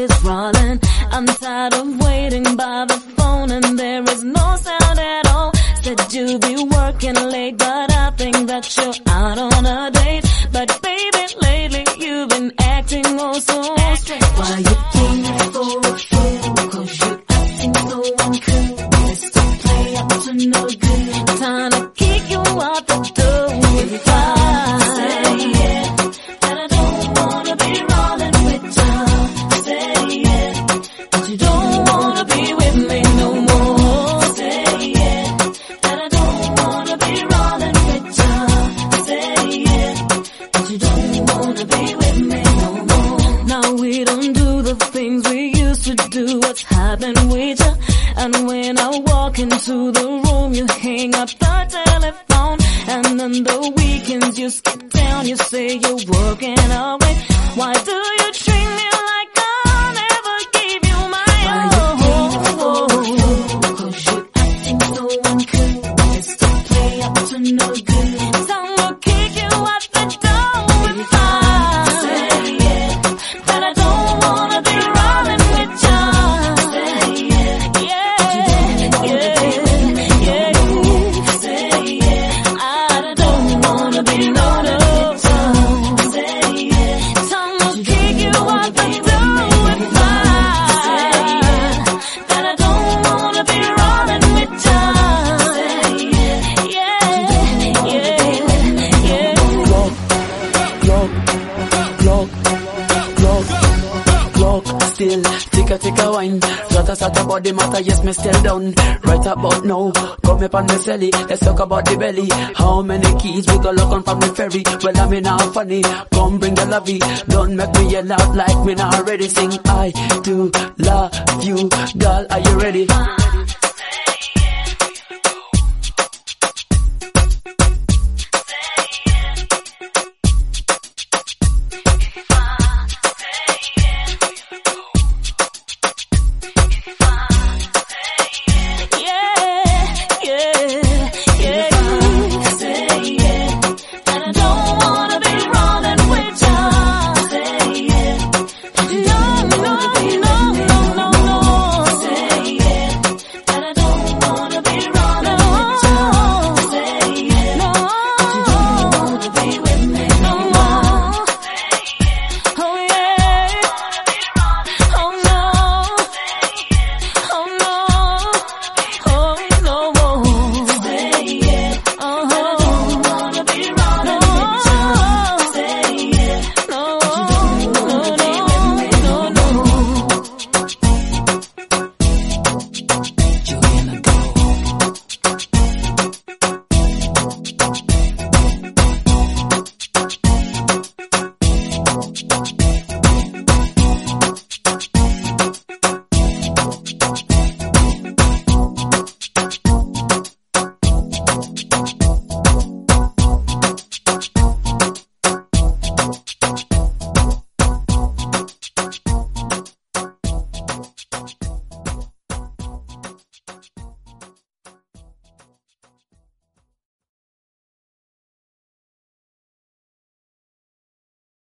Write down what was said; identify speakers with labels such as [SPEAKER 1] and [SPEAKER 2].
[SPEAKER 1] is rolling. I'm tired of waiting by the phone and there is no sound at all. Said you be working late, but I think that you're And when I walk into the room, you hang up the telephone. And on the weekends, you skip down. You say you're working away. Why do you
[SPEAKER 2] Still tick a tick a wine. Rata sat about the matter, yes, me still down. Right about now, come up on me celly, let's talk about the belly. How many keys we go look on from the ferry? Well, I mean, not funny. Come bring the lovey, don't make me yell out like me not ready. Sing I do love you, girl, are you ready?